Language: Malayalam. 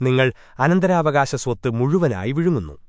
നിങ്ങൾ അനന്തരാവകാശ സ്വത്ത് മുഴുവനായി വിഴുങ്ങുന്നു.